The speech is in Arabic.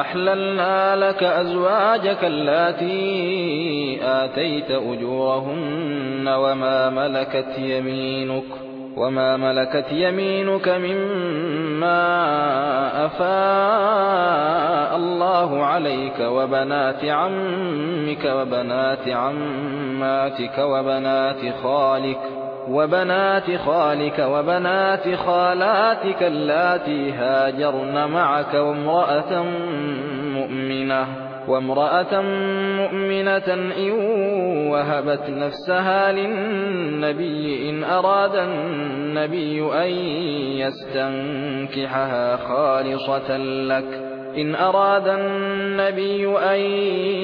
أحللنا لك أزواجك التي آتيت أجورهن وما ملكت يمينك وما ملكت يمينك مما أفاء الله عليك وبنات عمك وبنات عماتك وبنات خالك وبنات خالك وبنات خالاتك اللاتي هاجرن معك وامرأة مؤمنة وامرأة مؤمنة إن وهبت نفسها للنبي إن أراد النبي أن يستنكحها خالصة لك إن أراد النبي أن